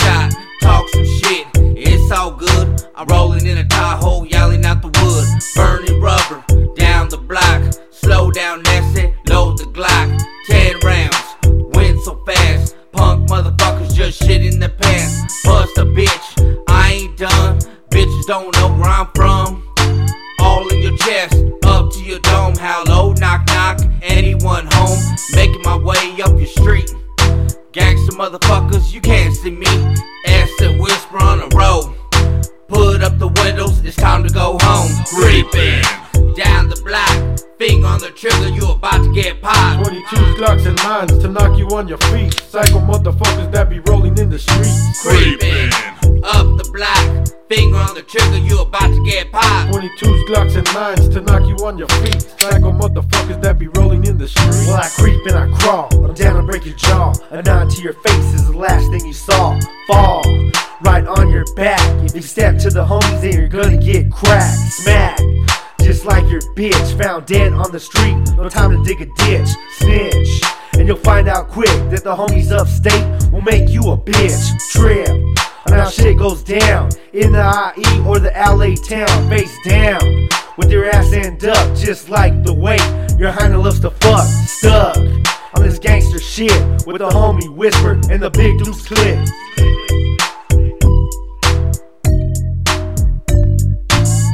not talk some shit. It's all good. I'm rolling in a Tahoe, yelling out the wood. Burning rubber down the block. Slow down, it. Load the Glock. Ten rounds. Went so fast. Punk motherfuckers just shit in the pants. Bust a bitch. I ain't done. Bitches don't know where I'm from. All in your chest, up to your dome. How low, knock, knock. Anyone home? Making my way up your street. Motherfuckers, you can't see me. Acid whisper on the road. Put up the windows, it's time to go home. Creeping down the block, finger on the trigger, you about to get popped. 22s, Glocks, and lines to knock you on your feet. Psycho motherfuckers that be rolling in the streets. Creeping up the block, finger on the trigger, you about to get popped. 22s, Glocks, and lines to knock you on your feet. Psycho motherfuckers that be rolling in the street. Well, I creep and I crawl. I'm down and break your jaw. A nod to your face is the last thing you saw. Fall right on your back. If you step to the homies, then you're gonna get cracked, smacked. Just like your bitch found dead on the street. No time to dig a ditch. Snitch. And you'll find out quick that the homies upstate will make you a bitch. Trip. How shit goes down in the IE or the LA town. Face down with your ass end up, just like the way your hyena loves to fuck. Stuck on this gangster shit with the homie whisper and the big deuce clip.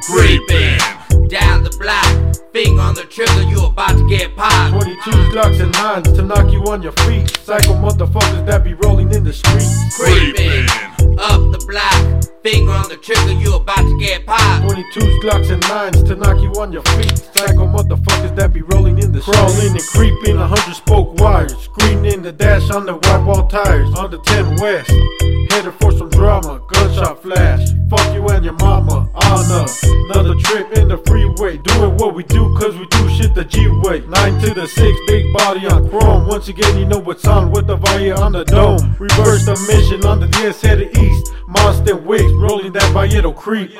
Creeping down the block, finger on the trigger, you about to get popped. 22s, Glocks, and lines to knock you on your feet. Psycho motherfuckers that be rolling in the streets. Creeping up the block, finger on the trigger, you about to get popped. 22s, Glocks, and 9s to knock you on your feet. Psycho motherfuckers that be rolling in the streets. Crawling and creeping, a hundred spoke wires. Screening the dash on the white wall tires. On the 10 West, headed for some drama. Gunshot flash, fuck you and your mama. On another trip in the freeway. Doing what we do, cause we do shit the G way. 9 to the 6, big body on chrome. Once again, you know what's on with the Valle on the dome. Reverse the mission on the DS headed east. Monster wigs rolling that Vallejo creep.